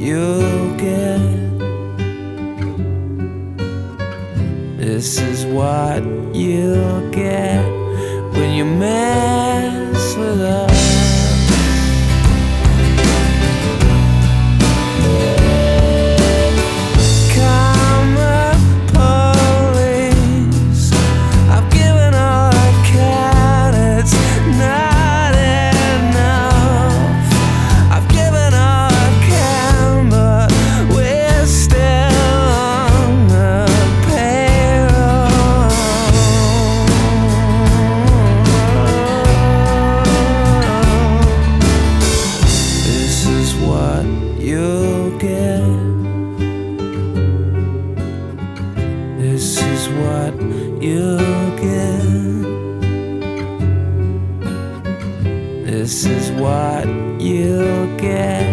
you'll get. This is what you'll get when you mess with us. This is what you'll get